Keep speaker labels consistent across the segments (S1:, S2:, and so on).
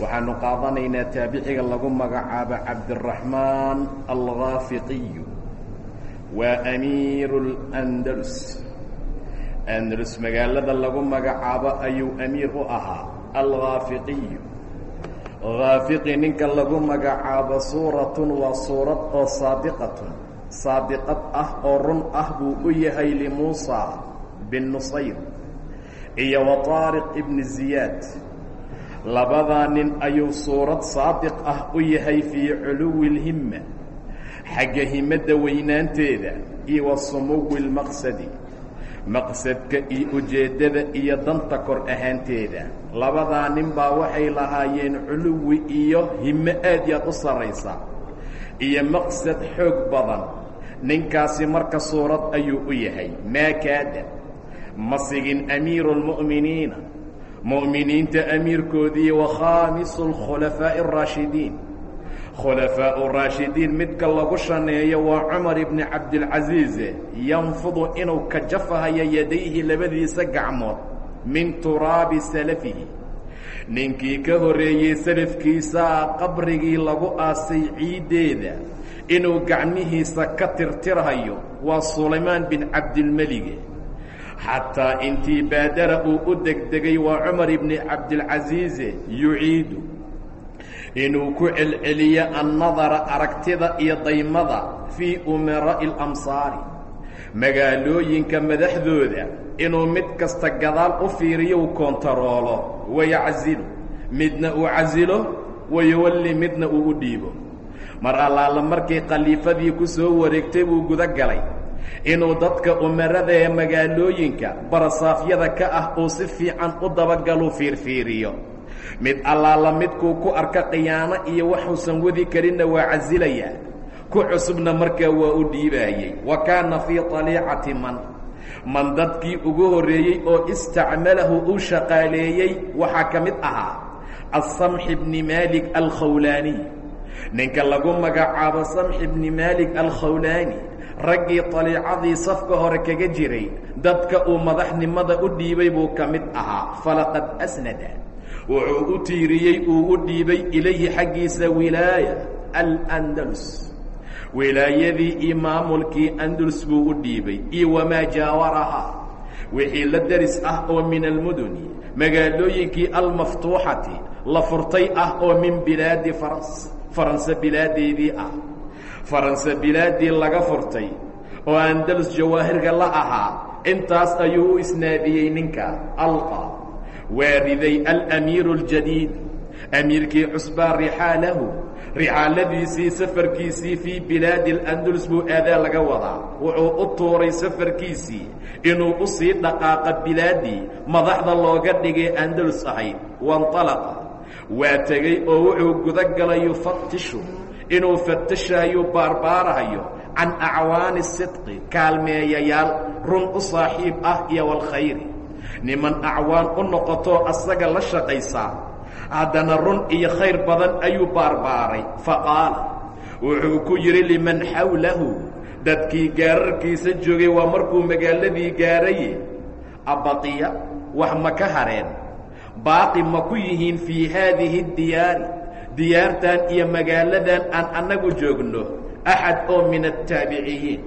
S1: waxaanu qaadanaynaa taabiciga lagu magacaabo cabdiraxmaan alghaafiqiyu waa amiiru landalus andalus magaalada lagu magacaabo ayuu amiir u ahaa alghaafiqiyu haafiqi ninka lagu magacaabo suuratun waa suurad oo saadiqatun saadiqad ah oo run ah buu u yahay limuusa bin nusayr iyo wa taariq ibni ziyaad labadaa nin ayuu suurad saadiq ah u yahay fii culuwi اlhimma xagga himadda weynaanteeda iyo wa sumuwi اlmaqsadi maqsadka iyo ujeeddada iyo danta kor ahaanteeda labadaa nin baa waxay lahaayeen culuwi iyo himmo aad yaad u sarraysa iyo maqsad xoog badan ninkaasi marka suurad ayuu u yahay maa kaada ma sigin amiiru اlmu'miniina mu'miniinta amiirkoodii wa khaamisu alkhulafaa'i araashidiin khulafaa'u raashidiin midka lagu shaneeyo waa cumar ibni cabdilcasiise yanfudu inuu ka jafahayo yadayhi labadiisa gacmood min turaabi salafihi. Ninkii ka horreeyey salafkiisaa qabrigii lagu aasay ciiddeeda inuu gacmihiisa ka tirtirhayo waa sulaymaan bin cabdilmelige xataa intii baadara uu u degdegay waa cumar ibni cabdilcasiise yuciidu. Inuu ku celceliyo annadara aragtida iyo daymada fii umaraa'i alamsaari magaalooyinka madaxdooda inuu mid kasta gadaal u fiiriyo u koontaroolo wayacsilu midna uu casilo wayuwalli. Midna uu u dhiibo. Mar allaala markii khaliifadii ku soo wareegtay buu guda galay inuu dadka umarada ee magaalooyinka barasaafyada ka ah uu si fiican u dabagaluu fiirfiiriyo. Mid allaala midkuu ku arka khiyaano iyo waxuusan wadi karinna waa casilayaa ku cusubna markaa waa u dhiibaayey. Wa kaana fii طaliicati man. Man dadkii ugu horreeyey oo istacmalahu uu shaqaaleeyey waxaa ka mid ahaa asamxi bni maalik alkhawlaaniy ninka lagu magacaabo samxi bni maalik alkhawlaani raggii daliicadii safka hore kaga jiray dadka uu madaxnimada u dhiibay buu ka mid ahaa falaqad asnada. Wuxuu u tiiriyey uu u dhiibay ilayhi xaggiisa wilaaya alandalus. Wilaayadii iyo maamulkii andalus buu u dhiibay iyo wamaa jaawarahaa wixii la deris ah oo min almuduni magaalooyinkii almaftuuxati la furtay ah oo min bilaadi farans faranse bilaadeedii ah faranse bilaadii laga furtay oo andalus jawaahirka la ahaa intaas ayuu u isnaadiyey ninka alqa waariday alamiiru اljadiid amiirkii cusbaa rixaalahu rixaaladiisii safarkiisii fii bilaadi اlandalus buu aadaa laga wadaa wuxuu u tuuray safarkiisii inuu u sii dhaqaaqa bilaadii madaxda looga dhigay andalus ahayd waاnطalaqa waa tegey oo wuxuu guda galay yufatishu inuu fatashahayo baarbaarahayo can acwaani sidqi kaalmeeyayaal run u saaxiib ah iyo walkhayri niman acwaan u noqotoo asaga la shaqaysaa haddana run iyo khayr badan ayuu baarbaaray faqaala wuxuu ku yidhi liman xawlahu dadkii gaararkiisa joogay waa markuu magaaladii gaaraye abaqiya wax ma ka hareen? Baaqi ma ku yihiin fii haadihi diyaari diyaartan iyo magaaladan aan annagu joogno axad oo min attaabiciyiin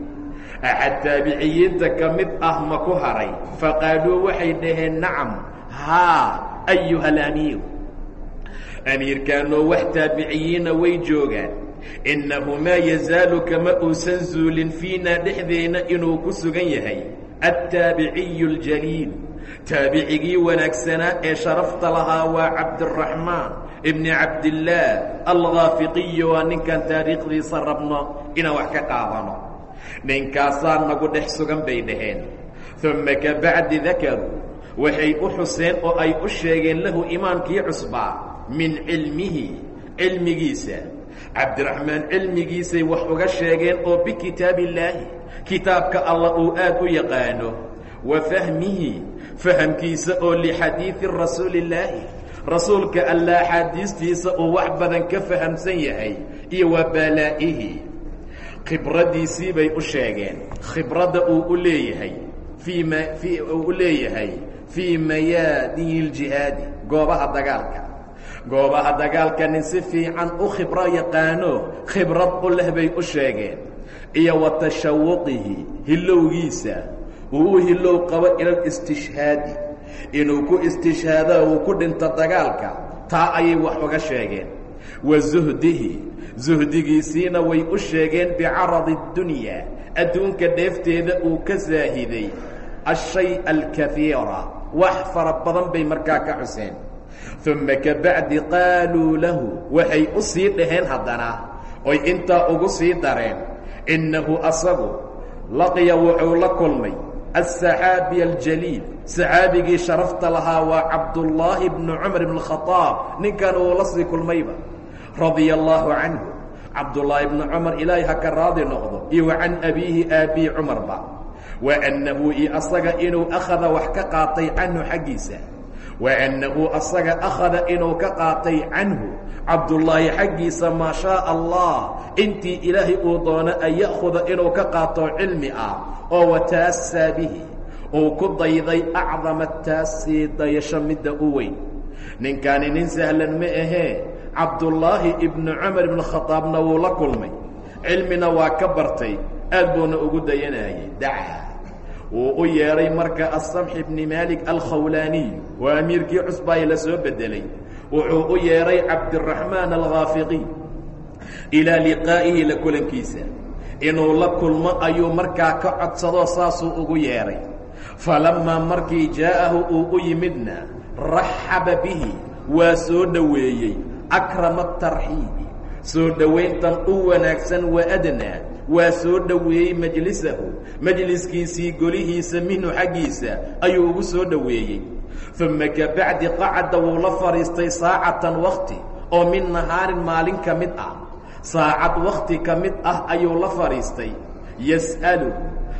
S1: axad taabiciyiinta ka mid ah ma ku haray faqaaluu waxay dhaheen nacam haa ayuha alamiir amiirkaanoo wax taabiciyiina way joogaan. Innahu maa yazaalu kama uusan zuulin fiinaa dhexdeenna inuu ku sugan yahay attaabiciyu اljaliil taabicigii wanaagsanaa ee sharafta lahaa waa cabdiraxmaan ibni cabdillaah alghaafiqiyi waa ninkan taariikhdiisa rabno inaan wax ka qaadano. Ninkaasaa nagu dhex sugan bay dhaheen. Uma kabacdi dakaruu waxay u xuseen oo ay u sheegeen lahu imaamkii cusbaa min cilmihi cilmigiisa. Cabdiraxmaan cilmigiisay wax uga sheegeen oo bikitaab illaahi kitaabka allah uu aad u yaqaano wa fahmihi fahamkiisa oo lixadiidi rasuuli illaahi rasuulka alla axaadiistiisa uu wax badan ka fahamsan yahay iyo wa balaa'ihi. Khibraddiisii bay u sheegeen. Khibradda uu u leeyahay fii ma fii uu u leeyahay fii mayaadini ljihaadi goobaha dagaalka. Goobaha dagaalka nin si fiican u khibro yaqaano khibrad u leh bay u sheegeen. Iyo wa tashawuqihi hilowgiisa uu hilow qabo ila listishhaadi inuu ku istishhaado uu ku dhinto dagaalka taa ayay wax uga sheegeen. Wa zuhdihi zuhdigiisiina way u sheegeen bicaradi اdunyaa adduunka dheefteeda uu ka saahiday ashay alkahiira wax fara badan bay markaa ka xuseen. Uma kabacdi qaaluu lahu waxay u sii dhaheen haddana. Oy intaa ugu sii dareen innahu asagu laqiya wuxuu la kulmay aلsaxaabi aljaliil saxaabigii sharafta lahaa waa cabdullaahi bnu cumar bn khaaab ninkan uu la sii kulmayba. radia allaahu canhu cabdullaahi bnu cumar ilaahay ha ka raadi noqdo iyo abiihi aabii cumarba wa annahu iyo asaga inuu akhada wax ka qaatay canhu xaggiisa annahu asaga akhada inuu ka qaatay canhu cabdullaahi xaggiisa maa shaa allah intii ilaahay uu doono an ya'khuda inuu ka qaato cilmi ah oo wataasaa bihi uu ku dayday acdama taasii dayasho midda u weyn ninkaani nin sahlan ma ahee cabdullaahi ibnu cumar ibnu khadaabna wuu la kulmay cilmina waa ka bartay aad buuna ugu dayanayay wuu u yeedhay marka asamxi bni maalik alkhawlaaniy waa amiirkii cusbaaye la soo bedelay. Wuxuu u yeedhay cabdiraxmaan alkhaafiqiy ilaa liqaa'ihi la kulankiisa. Inuu la kulmo ayuu markaa ka codsadoo saasuu ugu yeedhay. Falammaa markii jaa'ahu uu u yimidna raxaba bihi waa soo dhoweeyey akrama tarxiibi soo dhowayntan u wanaagsan wa adnaa waa soo dhoweeyey majlisahu. Majliskiisii golihiisa minhu xaggiisa ayuu ugu soo dhoweeyey. Uma kabacdi qacada wuu la fadhiistay saacatan wakti oo min nahaarin maalin ka mid ah. Saacad wakti ka mid ah ayuu la fadhiistay yas'alu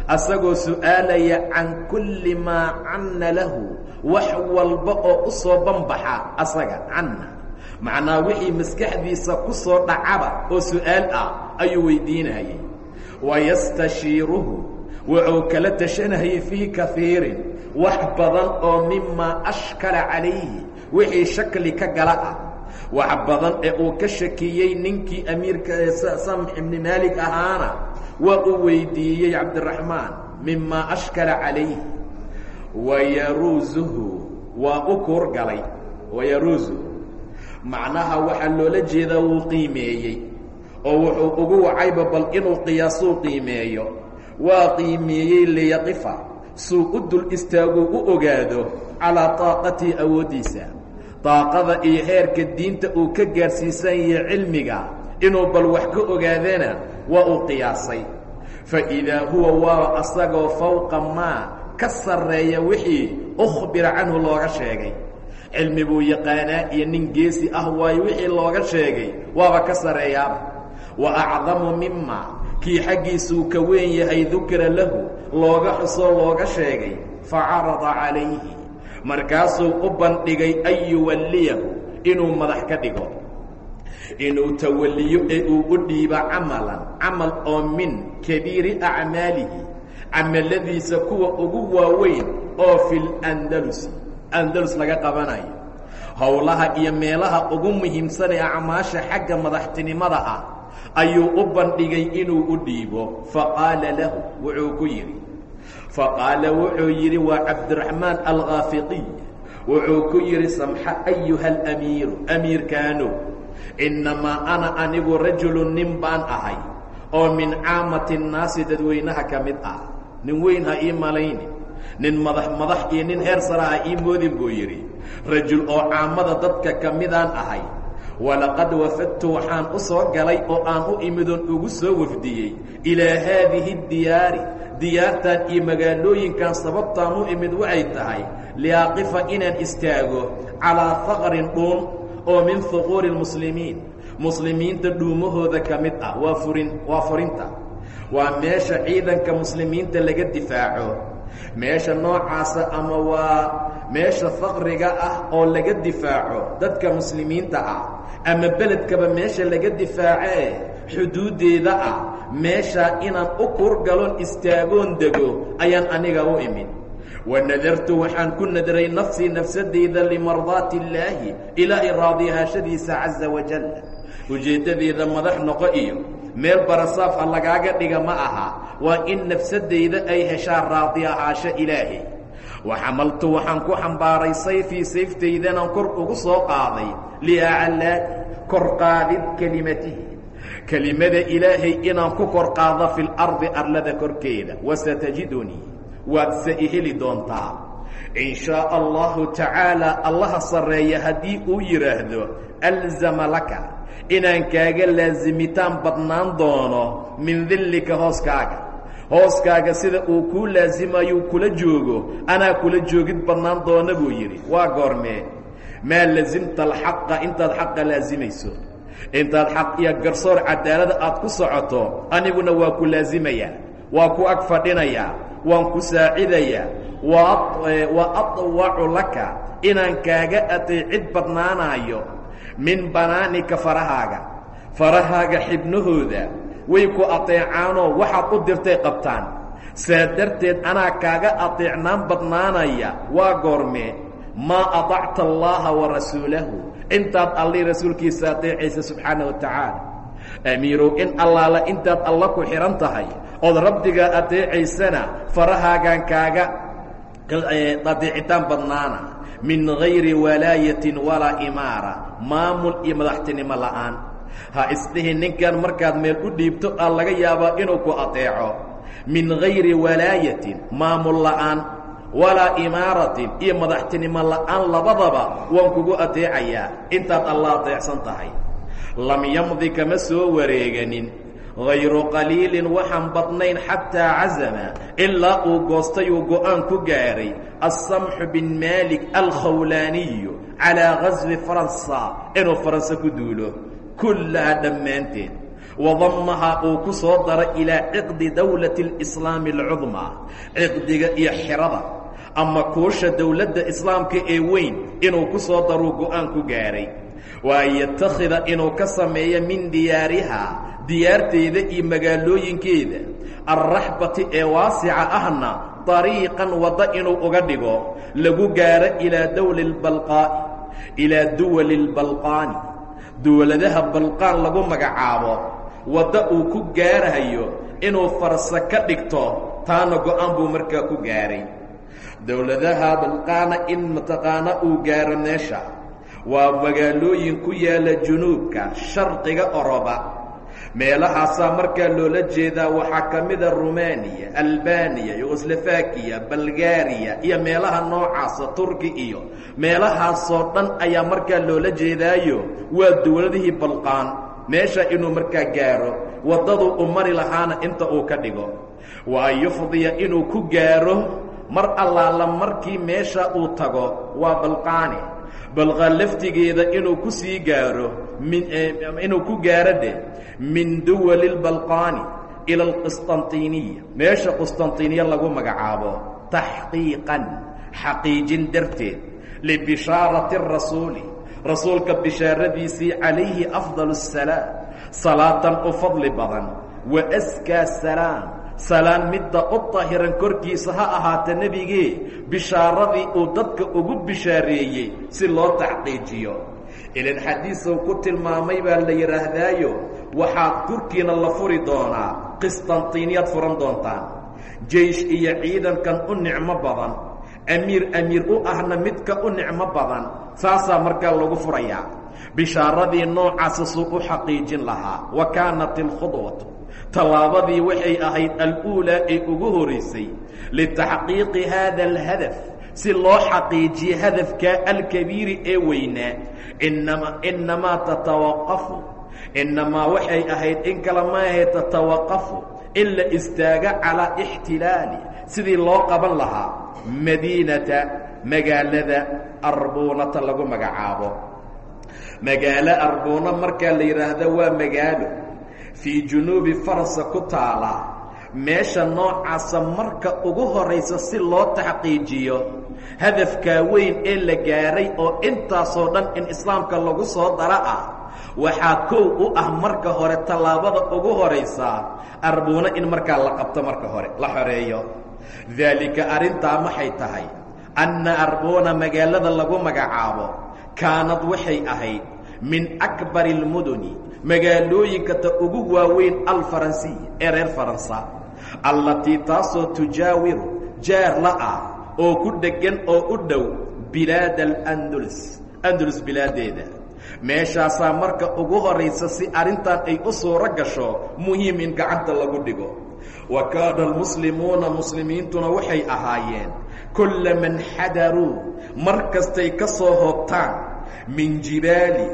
S1: asagoo su'aalaya can kulli maa canna lahu wax walba oo u soo banbaxa asaga canna. Macnaa wixii maskaxdiisa ku soo dhacaba oo su'aal ah ayuu weydiinayay wayastashiiruhu wuxuu kala tashanayay fii kaiirin wax badan oo mimaa ashkala calayhi wixii shakli ka gala ah wax badan ee uu ka shakiyey ninkii amiirka samx ibni maalik ahaana waa uu weydiiyey cabdiraxmaan mimaa ashkala calayhi wayaruusuhu waa u kuur galay wayaruusuhu macnaha waxaa loola jeedaa wuu qiimeeyey oo wuxuu ugu wacayba bal inuu qiyaasuu qiimeeyo. Waa qiimeeyey liyaqifa suu u dul istaaguu u ogaado calaa taaqatii awooddiisa. Daaqada iyo heerka diinta uu ka gaarsiisan yahay cilmiga inuu bal wax ka ogaadana waa uu qiyaasay. Fa idaa huwa waa asagoo fawqa maa ka sarreeya wixii ukhbira canhu looga sheegay. Cilmi buu yaqaanaa iyo nin geesi ah waayo wixii looga sheegay waaba ka sarreeyaaba wa acdamu mima kii xaggiisuu ka weyn yahay dukira lahu looga xusoo looga sheegay fa carada calayhi markaasuu u bandhigay an yuwalliyahu inuu madax ka dhigo. inuu tawalliyo ee uu u dhiibo camalan camal oo min kabiiri acmaalihi camaladiisa kuwa ugu waaweyn oo fi landalusi andalus laga qabanayo. howlaha iyo meelaha ugu muhiimsan ee acmaasha xagga madaxtinimada ah ayuu u bandhigay inuu u dhiibo. Faqaala lahu wuxuu ku yidhi. Faqaala wuxuu yidhi waa cabdiraxmaan alkhaafiqiy wuxuu ku yidhi samxa ayuha alamiiru amiirkaanow innamaa ana anigu rajulun nin baan ahay oo min caamati nnaasi dadweynaha ka mid ah. Nin weyn ha ii malaynin nin madax madax iyo nin heer sara ha ii moodin buu yidhi. Rajul oo caamada dadka ka midaan ahay walaqad wafadtu waxaan u soo galay oo aan u imidoon ugu soo wafdiyey ilaa haadihi diyaari diyaartan iyo magaalooyinkan sababtaan u imid waxay tahay liaqifa inaan istaago calaa faqrin dhuun oo min huquuri lmuslimiin. Muslimiinta dhuumahooda ka mid ah waa furin waa furinta. Waa meesha ciidanka muslimiinta laga difaaco. Meesha noocaasa ama waa meesha faqriga ah oo laga difaaco dadka muslimiinta ah ama beledkaba meesha laga difaacee xuduuddeeda ah meeshaa inaan u kurgalon istaagoon dego ayaan aniga u imid wanadartu waxaan ku nadray nafsii nafsadeyda limardaati illaahi ilaahay raadiyahaashadiisa caza wajal ujeeddadeeda madax noqo iyo meel barasaaf ha lagaaga dhiga ma aha waa in nafsadeyda ay heshaa raadi ahaasho ilaahay waxamaltu waxaan ku xambaaray sayfii sayftaydanaan kor ugu soo qaaday. Liaclaa'i kor qaadid kelimatihi kelimada ilaahay inaan ku kor qaado fi lardi arlada korkeeda. Wasatajidunii waad se i heli doontaa. In shaa allahu tacaala allaha sarreeya haddii uu yidhaahdo alzama laka inaan kaaga laasimitaan badnaan doono min dillika hooskaaga hooskaaga sida uu kuu laasimayuu kula joogo anaa kula joogid badnaan doona buu yidhi. Waa goormee. Maa lasimta alxaqa intaad xaqa laasimayso intaad xaq iyo garsoor cadaalada aad ku socoto aniguna waa ku laasimayaa waa ku ag fadhinayaa waan ku saacidayaa wa adwacu laka inaan kaaga ateecid badnaanaayo min banaanika farahaaga. Farahaaga xibnahooda way ku ateecaanoo waxaad u dirtay qabtaan. Saa darteed anaa kaaga ateecnaan badnaanaya waa goormee maa aطacta allaha wa rasuulahu. Intaad allii rasuulkiisa ateecaysa subxaana wa tacaala. Amiirow in allaala intaad alla ku xidhan tahay ood rabbigaa ateecaysana farahaagaan kaaga adeecitaan badnaana. Min gayri walaayatin walaa imaara. Maamul iyo madaxtinimo la'aan ha isdhihin ninkan markaad meel u dhiibto aa laga yaabaa inuu ku ateeco. Min gayri walaayatin maamul la'aan walaa imaaratin iyo madaxtinimo la'aan labadaba waan kugu ateecayaa. Intaad alla ateecsan tahay. Lam yamdi kama soo wareeganin. Hayru qaliilin waxaan badnayn xataa casama ilaa uu goostay uu go'aan ku gaaray. Assamxu bin maalik alkhawlaaniyu calaa gaswi faransa inuu faranse ku duulo kullaha dhammaanteed. Wadammaha uu ku soo daray ilaa ciqdi dowlati اlislaami alcudmaa ciqdiga iyo xirada ama kuusha dowladda islaamka ee weyn inuu ku soo daruu go'aan ku gaaray. Waa yatakhida inuu ka sameeyo min diyaariha diyaarteeda iyo magaalooyinkeeda. Alraxbati ee waasica ahna dariiqan wadda inuu uga dhigo lagu gaaro ilaa dowli lbalqaa'i ilaa duwali lbalqaani dowladaha balqaan lagu magacaabo wadda uu ku gaarayo inuu farsa ka dhigto taana go'aan buu markaa ku gaaray. Dowladaha balqaana in mataqaana uu gaaro meesha. Waa magaalooyin ku yaalla junuubka sharqiga oroba meelahaasaa markaa loola jeedaa waxaa ka mida rumaniya albaniya yugoslafakiya balgariya iyo meelaha noocaasa turki iyo meelahaasoo dhan ayaa markaa loola jeedaayo waa dowladihii balqaan. Meesha inuu markaa gaaro waddaduu u mari lahaana inta uu ka dhigo. Wa an yufdiya inuu ku gaaro mar allaala markii meesha uu tago waa balqaani balqaan laftigeeda inuu ku sii gaaro min inuu ku gaaro de min duwali اlbalqaani ila alqisطantiniya meesha qusطantiniya lagu magacaabo taxqiiqan xaqiijin darteed libishaarati الrasuuli rasuulka bishaaradiisii calayhi afضal الsalaam salaatan u fadli badan wa askaa salaam salaan midda u dahiran korkiisa ha ahaata nebigee bishaaradii uu dadka ugu bishaareeyey si loo taxqiijiyo. Ilan xadiisuu ku tilmaamay baa la yidhaahdaayo waxaad korkiina la furi doonaa qisطantiniyaad furan doontaan. Jeish iyo ciidankan u nicmo badan amiir amiir u ahna midka u nicmo badan saasaa markaa lagu furayaa. Bishaaradii noocaasa suu u xaqiijin lahaa wa kaanat اlkhudwatu tallaabadii waxay ahayd al-uulaa ee ugu horaysay litaxqiiqi haada alhadaf si loo xaqiijiyo hadafkaa alkabiiri ee weynaa inama inamaa tatawaqafu inamaa waxay ahayd in kale maahay tatawaqafu in la istaago calaa ixtilaali sidii loo qaban lahaa madiinata magaalada arbuunata lagu magacaabo. Magaalo arbuuna markaa la yidhaahdo waa magaalo fii junuubi farsa ku taala. Meesha noocaasa marka ugu horaysa si loo taxqiijiyo. Hadafkaa weyn ee la gaaray oo intaasoo dhan in islaamka lagu soo dara ah waxaa kow u ah marka hore tallaabada ugu horaysa arbuuna in markaa la qabto marka hore la xoreeyo. Daalika arrintaa maxay tahay? Anna arbuuna magaalada lagu magacaabo kaanad waxay ahayd min akbari almuduni magaalooyinka ta ugu waaweyn alfaransiya ee reer faransa allatii taasoo tujaawiru jaar la ah oo ku dheggan oo u dhow bilaada alandulus andulus bilaadeeda. Meeshaasaa marka ugu horaysa si arrintan ay u suuro gasho muhiim in gacanta lagu dhigo. Wa kaana almuslimuuna muslimiintuna waxay ahaayeen kulla man xadaruu mar kastay ka soo hoobtaan min jibaali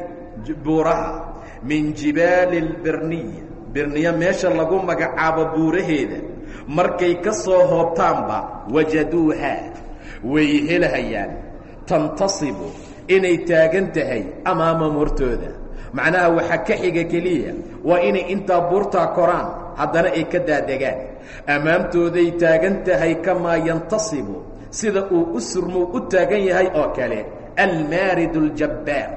S1: buuraha min jibaali lbirniya birniya meesha lagu magacaabo buuraheeda. Markay ka soo hoobtaanba wajaduuha. Way helhayaan tantasibu inay taagan tahay amaamam hortooda macnaha waxaa ka xiga keliya waa inay intaa buurtaa koraan haddana ay ka daadegaan. Ammaamtooday taagan tahay kamaa yantasibu sida uu u surmow u taagan yahay oo kale almaarid اljabbaar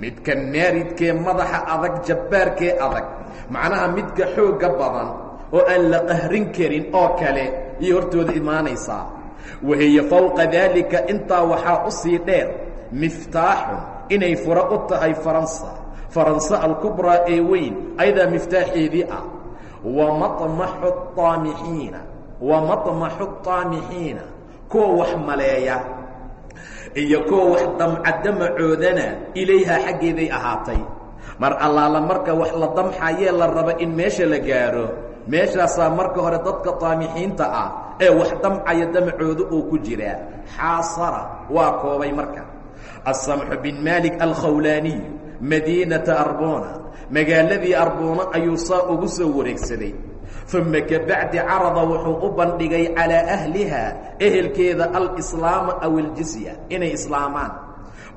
S1: midka maaridkee madaxa adag jabbaarkee adag macnaha midka xoogga badan oo aan la qahrin karin oo kale iyo hortooda imaanaysaa wahiya fowqa daalika intaa waxaa u sii dheer miftaaxun inay furo u tahay faransa faransa alkubraa ee weyn ayadaa miftaaxeedii ah wa maطmaxu aamixiina wa maطmaxu الطaamixiina kuwa wax maleeya iyo kuwa wax damcadamacoodana ilayhaa xaggeeday ahaatay. Mar allaala marka wax la damxayee la raba in meesha la gaaro meeshaasaa marka hore dadka taamixiinta ah ee wax damcaya damacooda uu ku jiraa. Xaasara waa koobay marka. Asamxu bin maalik alkhawlaaniy madiinata arbona magaaladii arboona ayuu saa ugu soo wareegsaday uma kabacdi carada wuxuu u bandhigay calaa ahliha ehelkeeda alislaama aw aljisya inay islaamaan.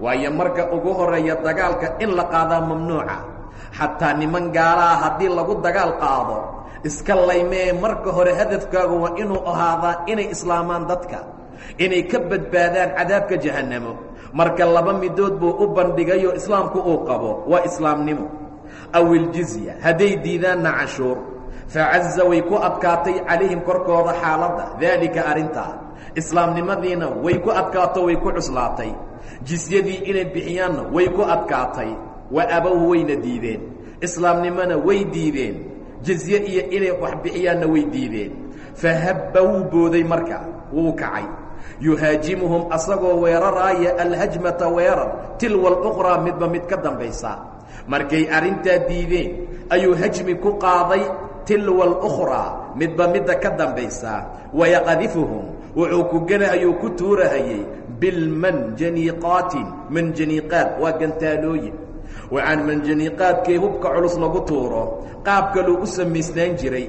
S1: Waayo marka ugu horreeya dagaalka in la qaadaa mamnuuca xataa niman gaalaha haddii lagu dagaal qaado iska laymee marka hore hadafkaagu waa inuu ahaadaa inay islaamaan dadka inay ka badbaadaan cadaabka jahannamo. Marka laba midood buu u bandhigayoo islaamku uu qabo waa islaamnimo. Aw iljizya hadday diidaanna canshuur facaza way ku adkaatay calayhim korkooda xaaladda. Daalika arrintaa islaamnimadiina way ku adkaato way ku cuslaatay. Jisyadii inay bixiyaanna way ku adkaatay. Wa abowhu wayna diideen. Islaamnimona way diideen. Jizye iyo inay wax bixiyaanna way diideen. Fahabba wuu booday marka. Wuu kacay. Yuhaajimuhum asagoo weeraraaya alhajmata weerar. Tilwa aluqraa midba mid ka dambaysa. Markay arrintaa diideen ayuu hajmi ku qaaday tilwa alukhraa midba midda ka dambaysa wayaqadifuhum wuxuu ku ganahayuu ku tuurahayey bilmanjaniiqaatin manjaniiqaad waa gantaalooyin waxaan manjaniiqaadkee hubka culus lagu tuuro qaab kaluu u samaysnaan jiray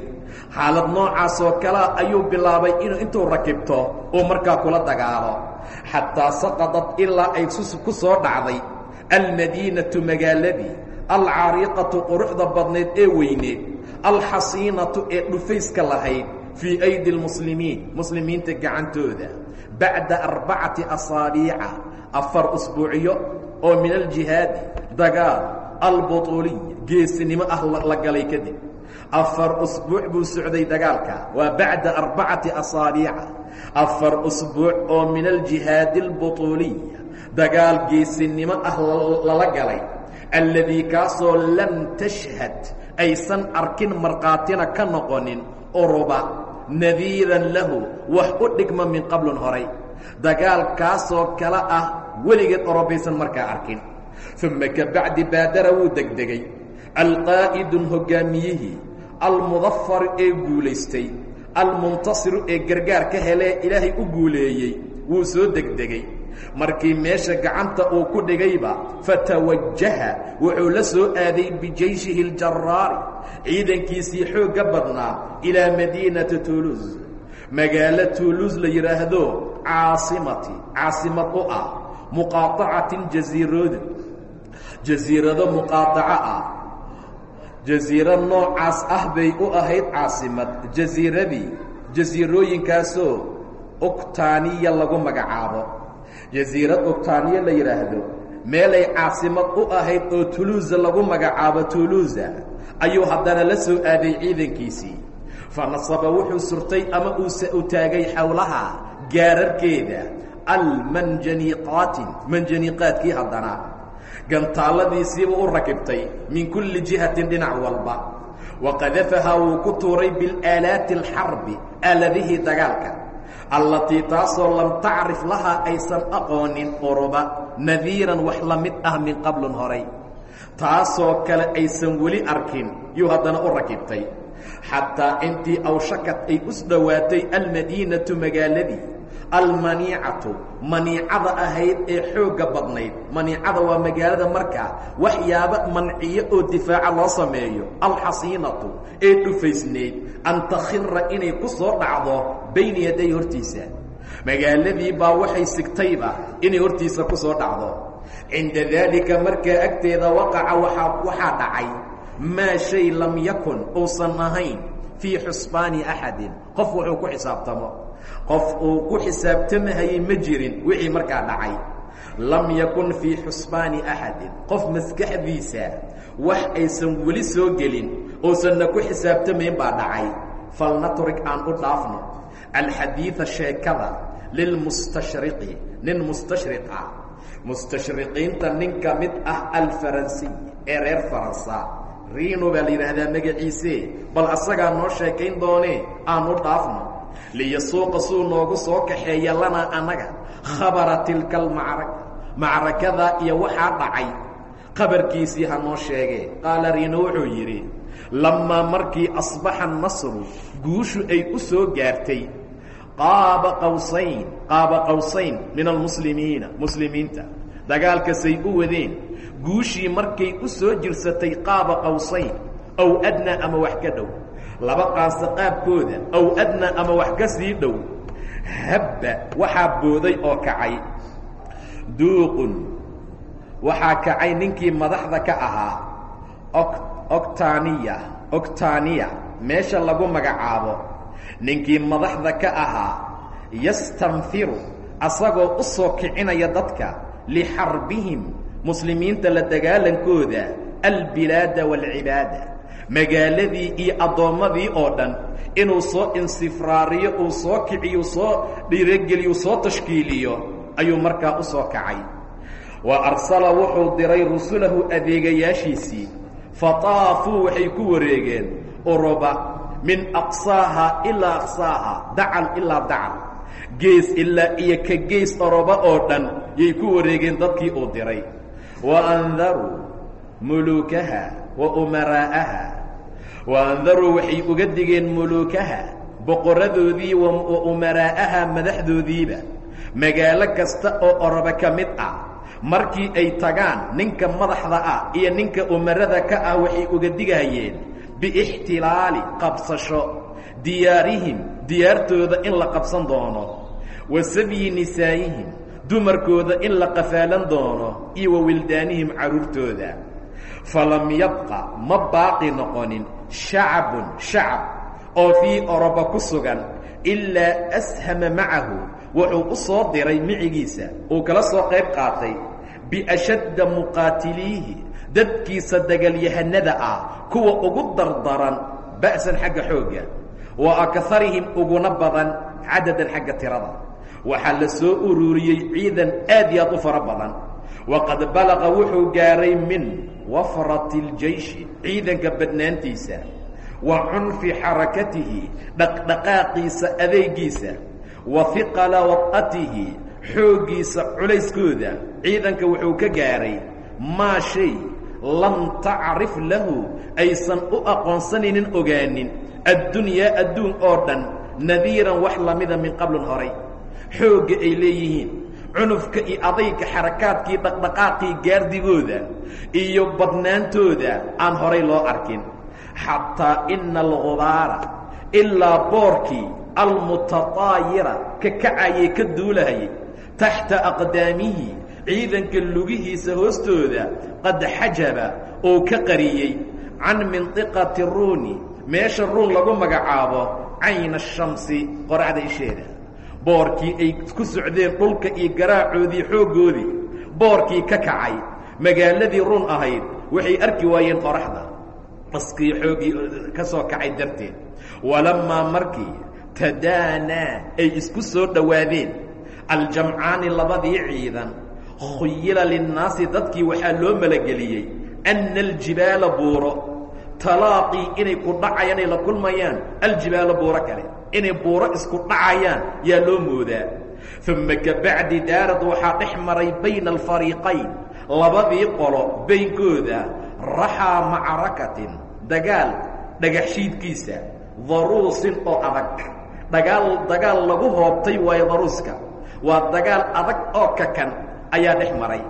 S1: xaalad noocaasoo kalea ayuu bilaabay inuu intuu rakibto uu markaa kula dagaalo xataa saqadad ilaa ay ku soo dhacday almadiinatu magaaladii alcariiqatu quruxda badnayd ee weyneed alxasiinatu ee dhufayska lahayd fii aydi lmuslimiin muslimiinta gacantooda bacda arbacati asaabiica afar usbuucyo oo min aljihaadi dagaal albutuuliy geesinimo ah la galay kadib. Afar usbuuc buu socday dagaalka waa bacda arbacati asaabiica afar usbuuc oo min aljihaadi albutuuliy dagaal geesinimo ah lala galay. Alladii kaasoo lam tashhad aysan arkin markhaatina ka noqonin uruba nadiiran lahu wax u dhigma min qablun horay. Dagaalkaasoo kale ah weligeed orobaysan markaa arkin. Uma kabacdi baadara wuu degdegay. Alqaa'idun hoggaamiyihii almudafar ee guulaystay almuntasiru ee gargaar ka helee ilaahay u guuleeyey wuu soo degdegay markii meesha gacanta uu ku dhigayba fatawajaha wuxuu la soo aaday bijayshihi اljaraari ciidankiisii xoogga badnaa ilaa madiinati tuuluus magaalo tuuluus la yidhaahdo caasimati. Caasimad u ah muqaطacatin jasiirooda. Jasiirado muqaadaco ah. Jasiiro noocaas ah bay u ahayd caasimad jasiiradii jasiirooyinkaasoo uktaaniya lagu magacaabo jasiirad uktaaniya la yidhaahdo meelay caasimad u ahayd oo tuluusa lagu magacaabo tuluusa ayuu haddana la soo aaday ciidankiisii fa nasaba wuxuu surtay ama uuse u taagay xowlaha gaararkeeda almanjaniiqaatin manjaniiqaadkii haddana. Gantaaladiisiiba u rakibtay min kulli jihatin dhinac walba. Wa qadafahaa wuu ku tuuray bilaalaati alxarbi aaladihii dagaalka allatii taasoo lam tacrif lahaa aysan aqoonin uruba nadiiran wax la mid ah min qablun horay. Taasoo kale aysan weli arkin yuu haddana u rakibtay. Xataa intii awshakad ay us dhowaatay almadiinatu magaaladii almaniicatu maniicada ahayd ee xoogga badnayd. Maniicada waa magaalada markaa waxyaaba manciyo oo difaaca loo sameeyo alxasiinatu ee dhufaysnayd an takhira inay ku soo dhacdo bayna yaday hortiisa. Magaaladii baa waxay sigtayba inay hortiisa ku soo dhacdo. Cinda daalika markaa agteeda waqaca waxaa dhacay. Maa shay lam yakun uusan ahayn fii xusbaani axadin. Qof wuxuu ku xisaabtamo. Qof uu ku xisaabtamahayey ma jirin wixii markaa dhacay. Lam yakun fii xusbaani axadin. Qof maskaxdiisa wax aysan weli soo gelin uusanna ku xisaabtamayn baa dhacay. Falnatrik aan u dhaafno alxadiida sheekada lilmustashriqi nin mustashriq ah mustashriqiinta nin ka mid ah alfaransiy ee reer faransa. Riino baa la yidhaahdaa magaciise bal asagaa noo sheekayn doonee? Aan u dhaafno liyasuuqa suu noogu soo kaxeeya lanaa annaga khabara tilka almacraka macrakada iyo waxaa dhacay. Khabarkiisii ha noo sheegee qaala riino wuxuu yidhi lammaa markii asbaxa nasru guushu ay u soo gaartay qaaba qawsayn qaaba qawsayn min almuslimiina muslimiinta. Dagaalkasay u wadeen guushii markay u soo jirsatay qaaba qawsayn ow adnaa ama wax ka dhow. Laba qaasa qaabkooda ow adnaa ama wax ka sii dhow. Habba waxaa booday oo kacay. Duuqun waxaa kacay ninkii madaxda ka ahaa. Octaniya octaniya meesha lagu magacaabo ninkii madaxda ka ahaa yastanfiru asagoo u soo kicinaya dadka lixarbihim muslimiinta la dagaalankooda albilaada waalcibaada magaaladii iyo addoommadii oo dhan inuu soo insifraariyo uu soo kiciyo soo dhiirogeliyo soo tashkiiliyo ayuu markaa u soo kacay. Wa arsala wuxuu diray rusulahu adeegayaashiisii fataafuu waxay ku wareegeen uruba min aqsaaha ilaa aqsaaha dacal ilaa dacal gees ilaa iyo ka gees oroba oo dhan yay ku wareegeen dadkii uu diray. Wa andaruu muluukaha wa umaraa'aha wa andaruu waxay uga digeen muluukaha boqoradoodii wa umaraa'aha madaxdoodiiba. Magaalo kasta oo oroba ka mid ah markii ay tagaan ninka madaxda ah iyo ninka umarada ka ah waxay uga digayeen biixtilaali qabsasho diyaarihim diyaartooda in la qabsan doono wa sabyi nisaa'ihim dumarkooda in la qafaalan doono iyo wa wildaanihim carruurtooda falam yabqa ma baaqi noqonin shacabun shacab oo fii oroba ku sugan ilaa ashama macahu wuxuu u soo diray micigiisa uu kala soo qayb qaatay biashadda muqaatiliihi dadkiisa dagaalyahanada ah kuwa ugu dardaran ba'san xagga xoogga wa akarihim uguna badan cadadan xagga tirada. Waxaa la soo ururiyey ciidan aad iyo aad u fara badan. Waqad balaqa wuxuu gaaray min wafrati اljeyshi ciidanka badnaantiisa wa cunfi xarakatihi dhaqdhaqaaqiisa adeegiisa wa hiqala wad'atihi xooggiisa culayskooda. Ciidanka wuxuu ka gaaray maa shay lam tacrif lahu aysan u aqoonsanaynin ogaanin addunyaa adduun oo dhan nadiiran wax lamida min qablin horay. Xoogga ay leeyihiin cunufka iyo adayga xarakaadkii dhaqdhaqaaqii gaardigooda iyo badnaantooda aan horay loo arkin. Xataa ina algubaara ilaa boorkii almutataayira ka kacayay ka duulahayay taxta aqdaamihi ciidanka lugihiisa hoostooda qad xajaba oo ka qariyey can mindiqati ruuni meesha ruun lagu magacaabo cayna ashamsi qoraxda isheeda. Boorkii ay ku socdeen dhulka iyo garaacoodii xooggoodii boorkii ka kacay magaaladii run ahayd waxay arki waayeen qoraxda. Qaskii xooggii ka soo kacay darteed. Walammaa markii tadaanaa ay isku soo dhowaadeen aljamcaani labadii ciidan khuyila linnaasi dadkii waxaa loo malageliyey anna aljibaala buuro. Talaaqii inay ku dhacayaan ay la kulmayaan aljibaala buuro kale. Inay buuro isku dhacayaan yaa loo moodaa. Uma kabacdi daarad waxaa dhex maray bayna alfariiqayn labadii qolo baynkooda raxaa macrakatin dagaal dhagaxshiidkiisa daruusin oo adag. Dagaal dagaal lagu hoobtay waayo daruuska. Waa dagaal adag oo kakan ayaa dhex maray.